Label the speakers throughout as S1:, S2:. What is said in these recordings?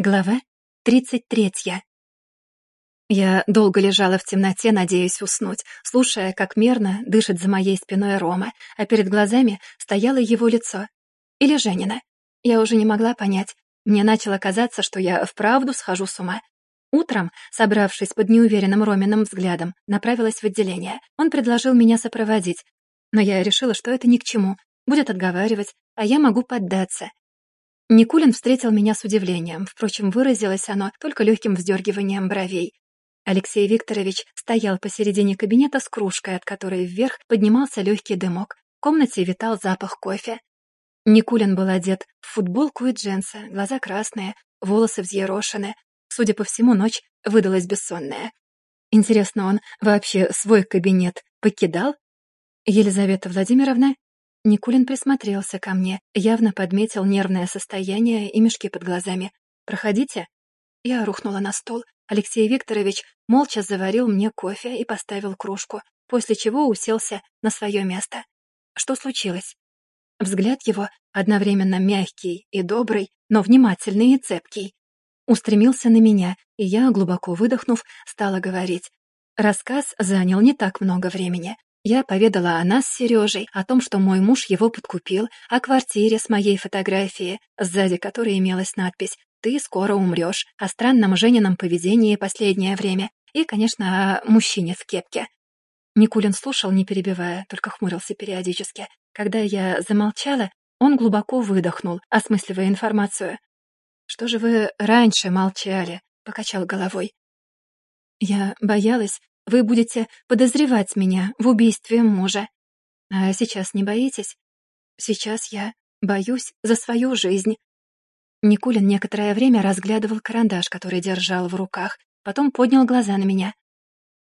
S1: Глава 33. Я долго лежала в темноте, надеясь уснуть, слушая, как мерно дышит за моей спиной Рома, а перед глазами стояло его лицо. Или Женина. Я уже не могла понять. Мне начало казаться, что я вправду схожу с ума. Утром, собравшись под неуверенным Роминым взглядом, направилась в отделение. Он предложил меня сопроводить. Но я решила, что это ни к чему. Будет отговаривать, а я могу поддаться. Никулин встретил меня с удивлением, впрочем, выразилось оно только легким вздергиванием бровей. Алексей Викторович стоял посередине кабинета с кружкой, от которой вверх поднимался легкий дымок. В комнате витал запах кофе. Никулин был одет в футболку и джинсы, глаза красные, волосы взъерошены. Судя по всему, ночь выдалась бессонная. Интересно, он вообще свой кабинет покидал? Елизавета Владимировна Никулин присмотрелся ко мне, явно подметил нервное состояние и мешки под глазами. «Проходите». Я рухнула на стол. Алексей Викторович молча заварил мне кофе и поставил кружку, после чего уселся на свое место. Что случилось? Взгляд его, одновременно мягкий и добрый, но внимательный и цепкий, устремился на меня, и я, глубоко выдохнув, стала говорить. Рассказ занял не так много времени. Я поведала о нас с Сережей, о том, что мой муж его подкупил, о квартире с моей фотографией, сзади которой имелась надпись «Ты скоро умрешь», о странном Женином поведении последнее время и, конечно, о мужчине в кепке. Никулин слушал, не перебивая, только хмурился периодически. Когда я замолчала, он глубоко выдохнул, осмысливая информацию. «Что же вы раньше молчали?» — покачал головой. Я боялась, вы будете подозревать меня в убийстве мужа. А сейчас не боитесь? Сейчас я боюсь за свою жизнь. Никулин некоторое время разглядывал карандаш, который держал в руках, потом поднял глаза на меня.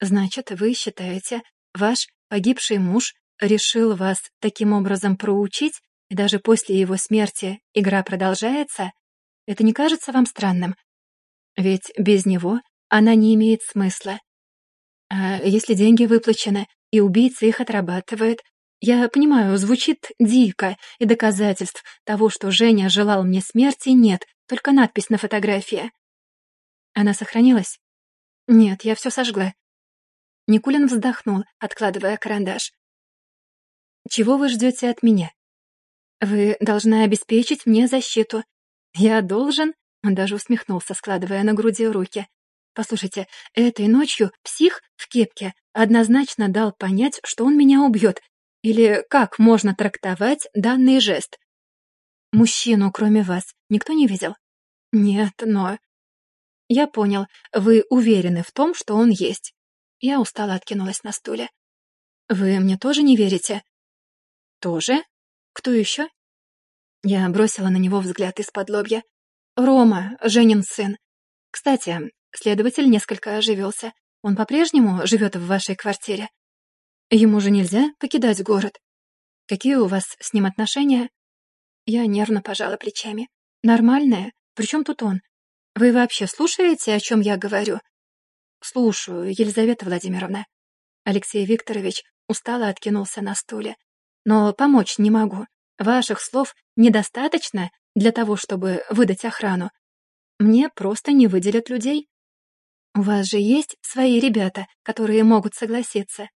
S1: «Значит, вы считаете, ваш погибший муж решил вас таким образом проучить, и даже после его смерти игра продолжается? Это не кажется вам странным? Ведь без него она не имеет смысла. А если деньги выплачены, и убийца их отрабатывает? Я понимаю, звучит дико, и доказательств того, что Женя желал мне смерти, нет, только надпись на фотографии. Она сохранилась? Нет, я все сожгла. Никулин вздохнул, откладывая карандаш. Чего вы ждете от меня? Вы должны обеспечить мне защиту. Я должен? Он даже усмехнулся, складывая на груди руки. Послушайте, этой ночью псих в кепке однозначно дал понять, что он меня убьет. Или как можно трактовать данный жест? Мужчину, кроме вас, никто не видел? Нет, но... Я понял, вы уверены в том, что он есть. Я устало откинулась на стуле. Вы мне тоже не верите? Тоже? Кто еще? Я бросила на него взгляд из-под лобья. Рома, Женин сын. Кстати, Следователь несколько оживился. Он по-прежнему живет в вашей квартире? Ему же нельзя покидать город. Какие у вас с ним отношения? Я нервно пожала плечами. Нормальные? Причем тут он? Вы вообще слушаете, о чем я говорю? Слушаю, Елизавета Владимировна. Алексей Викторович устало откинулся на стуле. Но помочь не могу. Ваших слов недостаточно для того, чтобы выдать охрану. Мне просто не выделят людей. У вас же есть свои ребята, которые могут согласиться.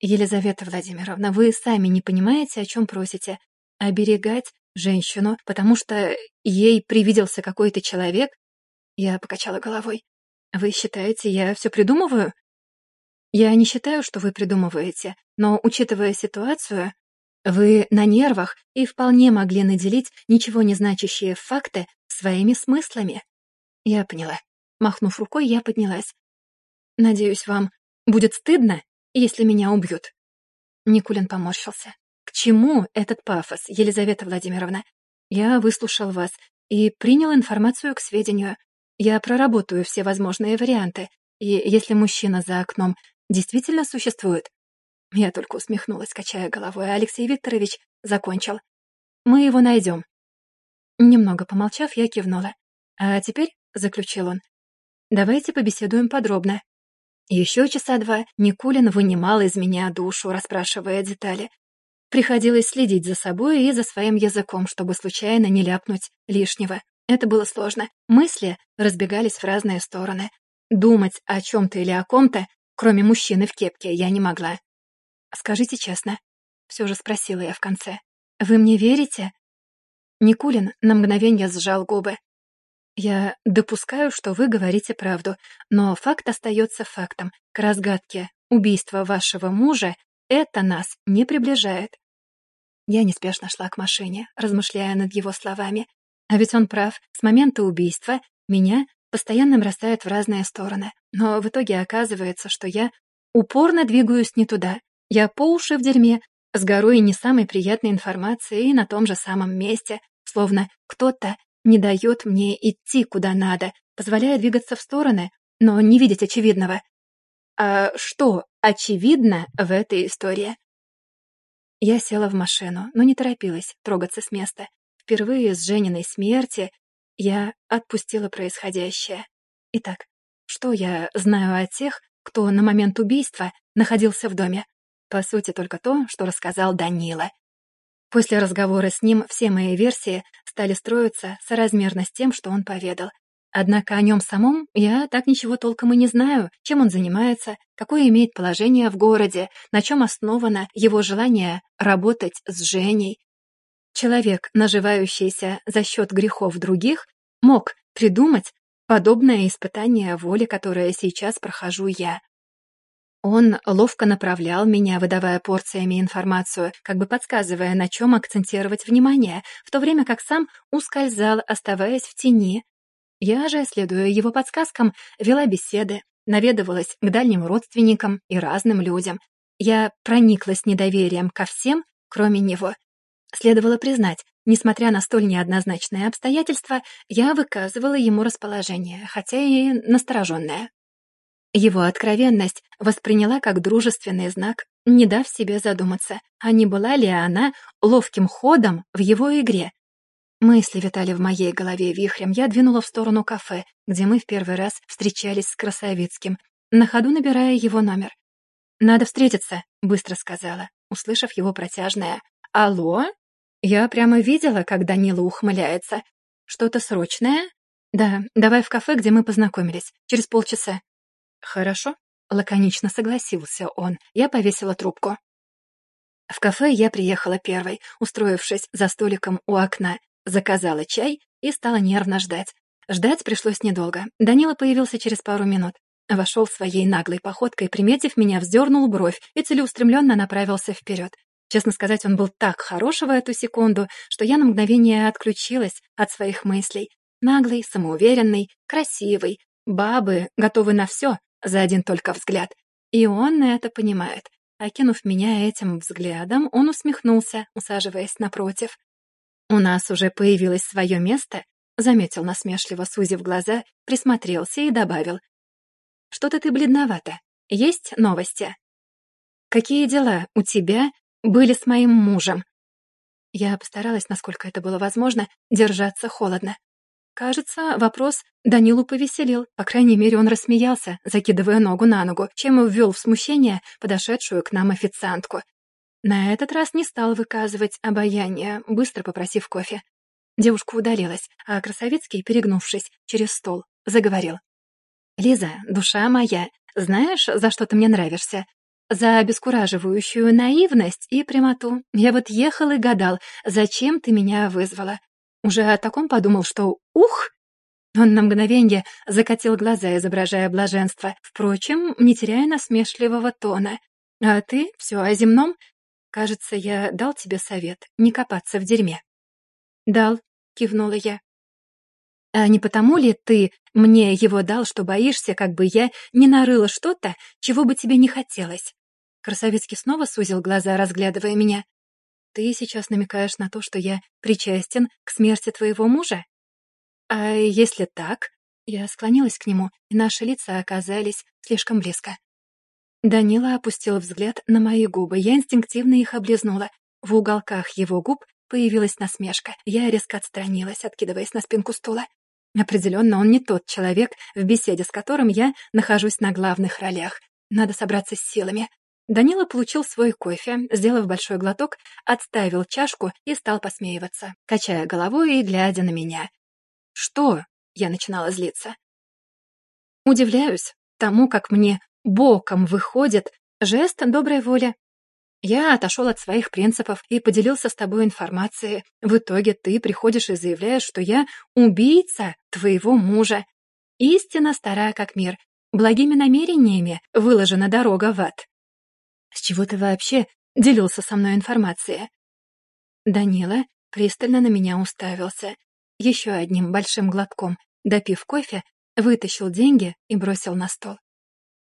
S1: Елизавета Владимировна, вы сами не понимаете, о чем просите. Оберегать женщину, потому что ей привиделся какой-то человек? Я покачала головой. Вы считаете, я все придумываю? Я не считаю, что вы придумываете, но, учитывая ситуацию, вы на нервах и вполне могли наделить ничего не значащие факты своими смыслами. Я поняла. Махнув рукой, я поднялась. «Надеюсь, вам будет стыдно, если меня убьют?» Никулин поморщился. «К чему этот пафос, Елизавета Владимировна? Я выслушал вас и принял информацию к сведению. Я проработаю все возможные варианты, и если мужчина за окном действительно существует...» Я только усмехнулась, качая головой, а Алексей Викторович закончил. «Мы его найдем». Немного помолчав, я кивнула. «А теперь», — заключил он, Давайте побеседуем подробно. Еще часа два Никулин вынимал из меня душу, расспрашивая детали. Приходилось следить за собой и за своим языком, чтобы случайно не ляпнуть лишнего. Это было сложно. Мысли разбегались в разные стороны. Думать о чем-то или о ком-то, кроме мужчины в кепке, я не могла. «Скажите честно», — все же спросила я в конце. «Вы мне верите?» Никулин на мгновение сжал губы. «Я допускаю, что вы говорите правду, но факт остается фактом. К разгадке убийства вашего мужа это нас не приближает». Я неспешно шла к машине, размышляя над его словами. А ведь он прав. С момента убийства меня постоянно бросают в разные стороны. Но в итоге оказывается, что я упорно двигаюсь не туда. Я по уши в дерьме, с горой не самой приятной информации и на том же самом месте, словно кто-то не дает мне идти куда надо, позволяя двигаться в стороны, но не видеть очевидного. А что очевидно в этой истории? Я села в машину, но не торопилась трогаться с места. Впервые с Жениной смерти я отпустила происходящее. Итак, что я знаю о тех, кто на момент убийства находился в доме? По сути, только то, что рассказал Данила. После разговора с ним все мои версии стали строиться соразмерно с тем, что он поведал. Однако о нем самом я так ничего толком и не знаю, чем он занимается, какое имеет положение в городе, на чем основано его желание работать с Женей. Человек, наживающийся за счет грехов других, мог придумать подобное испытание воли, которое сейчас прохожу я. Он ловко направлял меня, выдавая порциями информацию, как бы подсказывая, на чем акцентировать внимание, в то время как сам ускользал, оставаясь в тени, я же, следуя его подсказкам, вела беседы, наведывалась к дальним родственникам и разным людям. Я прониклась недоверием ко всем, кроме него. Следовало признать, несмотря на столь неоднозначные обстоятельства, я выказывала ему расположение, хотя и настороженное. Его откровенность восприняла как дружественный знак, не дав себе задуматься, а не была ли она ловким ходом в его игре, Мысли витали в моей голове вихрем. Я двинула в сторону кафе, где мы в первый раз встречались с Красовицким, на ходу набирая его номер. «Надо встретиться», — быстро сказала, услышав его протяжное «Алло?» Я прямо видела, как Данила ухмыляется. «Что-то срочное?» «Да, давай в кафе, где мы познакомились. Через полчаса». «Хорошо», — лаконично согласился он. Я повесила трубку. В кафе я приехала первой, устроившись за столиком у окна. Заказала чай и стала нервно ждать. Ждать пришлось недолго. Данила появился через пару минут. Вошел своей наглой походкой, приметив меня, вздернул бровь и целеустремленно направился вперед. Честно сказать, он был так хорош в эту секунду, что я на мгновение отключилась от своих мыслей. Наглый, самоуверенный, красивый. Бабы готовы на все за один только взгляд. И он это понимает. Окинув меня этим взглядом, он усмехнулся, усаживаясь напротив. «У нас уже появилось свое место», — заметил насмешливо, сузив глаза, присмотрелся и добавил. «Что-то ты бледновато. Есть новости?» «Какие дела у тебя были с моим мужем?» Я постаралась, насколько это было возможно, держаться холодно. Кажется, вопрос Данилу повеселил. По крайней мере, он рассмеялся, закидывая ногу на ногу, чем ввел в смущение подошедшую к нам официантку. На этот раз не стал выказывать обаяние, быстро попросив кофе. Девушка удалилась, а Красовицкий, перегнувшись через стол, заговорил. «Лиза, душа моя, знаешь, за что ты мне нравишься? За обескураживающую наивность и прямоту. Я вот ехал и гадал, зачем ты меня вызвала. Уже о таком подумал, что ух!» Он на мгновенье закатил глаза, изображая блаженство, впрочем, не теряя насмешливого тона. «А ты все о земном? Кажется, я дал тебе совет не копаться в дерьме. Дал, кивнула я. А не потому ли ты мне его дал, что боишься, как бы я не нарыла что-то, чего бы тебе не хотелось? Красовицкий снова сузил глаза, разглядывая меня. Ты сейчас намекаешь на то, что я причастен к смерти твоего мужа? А если так? Я склонилась к нему, и наши лица оказались слишком близко. Данила опустил взгляд на мои губы. Я инстинктивно их облизнула. В уголках его губ появилась насмешка. Я резко отстранилась, откидываясь на спинку стула. Определенно, он не тот человек, в беседе с которым я нахожусь на главных ролях. Надо собраться с силами. Данила получил свой кофе, сделав большой глоток, отставил чашку и стал посмеиваться, качая головой и глядя на меня. «Что?» — я начинала злиться. Удивляюсь тому, как мне боком выходит жест доброй воли. Я отошел от своих принципов и поделился с тобой информацией. В итоге ты приходишь и заявляешь, что я убийца твоего мужа. Истина старая как мир. Благими намерениями выложена дорога в ад. С чего ты вообще делился со мной информацией? Данила пристально на меня уставился. Еще одним большим глотком, допив кофе, вытащил деньги и бросил на стол.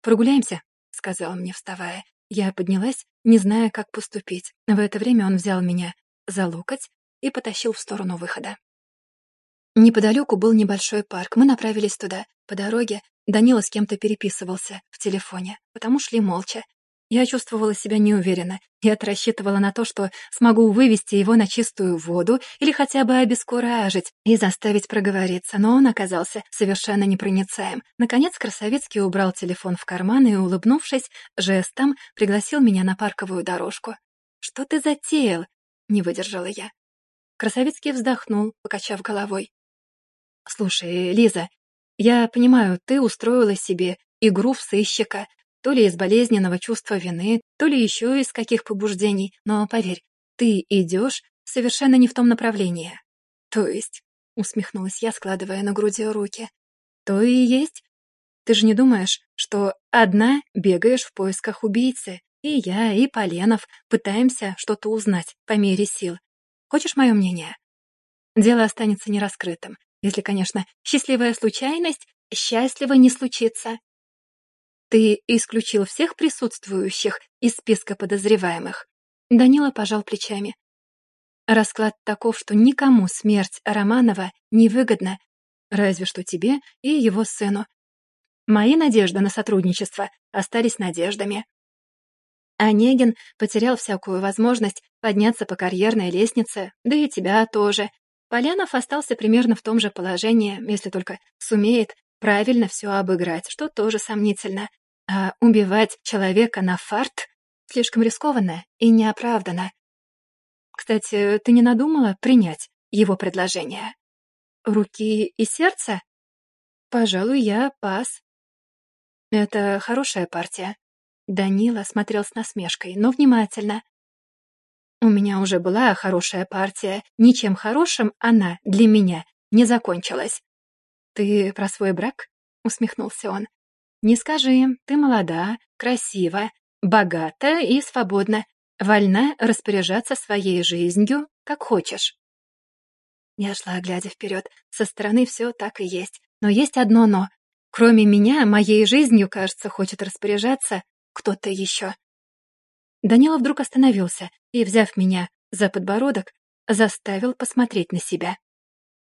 S1: «Прогуляемся», — сказал мне, вставая. Я поднялась, не зная, как поступить. В это время он взял меня за локоть и потащил в сторону выхода. Неподалеку был небольшой парк. Мы направились туда. По дороге Данила с кем-то переписывался в телефоне, потому шли молча. Я чувствовала себя неуверенно. Я рассчитывала на то, что смогу вывести его на чистую воду или хотя бы обескуражить и заставить проговориться, но он оказался совершенно непроницаем. Наконец Красовицкий убрал телефон в карман и, улыбнувшись, жестом пригласил меня на парковую дорожку. «Что ты затеял?» — не выдержала я. Красовицкий вздохнул, покачав головой. «Слушай, Лиза, я понимаю, ты устроила себе игру в сыщика, то ли из болезненного чувства вины, то ли еще из каких побуждений. Но поверь, ты идешь совершенно не в том направлении. То есть, усмехнулась я, складывая на груди руки. То и есть. Ты же не думаешь, что одна бегаешь в поисках убийцы, и я, и Поленов пытаемся что-то узнать по мере сил. Хочешь мое мнение? Дело останется нераскрытым, если, конечно, счастливая случайность счастливо не случится. «Ты исключил всех присутствующих из списка подозреваемых?» Данила пожал плечами. «Расклад таков, что никому смерть Романова невыгодна, разве что тебе и его сыну. Мои надежды на сотрудничество остались надеждами». Онегин потерял всякую возможность подняться по карьерной лестнице, да и тебя тоже. Полянов остался примерно в том же положении, если только сумеет правильно все обыграть, что тоже сомнительно. А убивать человека на фарт слишком рискованно и неоправданно. Кстати, ты не надумала принять его предложение? Руки и сердце? Пожалуй, я пас. Это хорошая партия. Данила смотрел с насмешкой, но внимательно. У меня уже была хорошая партия. Ничем хорошим она для меня не закончилась. Ты про свой брак? Усмехнулся он. Не скажи ты молода, красива, богата и свободна, вольна распоряжаться своей жизнью, как хочешь. Я шла, глядя вперед. Со стороны все так и есть. Но есть одно «но». Кроме меня, моей жизнью, кажется, хочет распоряжаться кто-то еще. Данила вдруг остановился и, взяв меня за подбородок, заставил посмотреть на себя.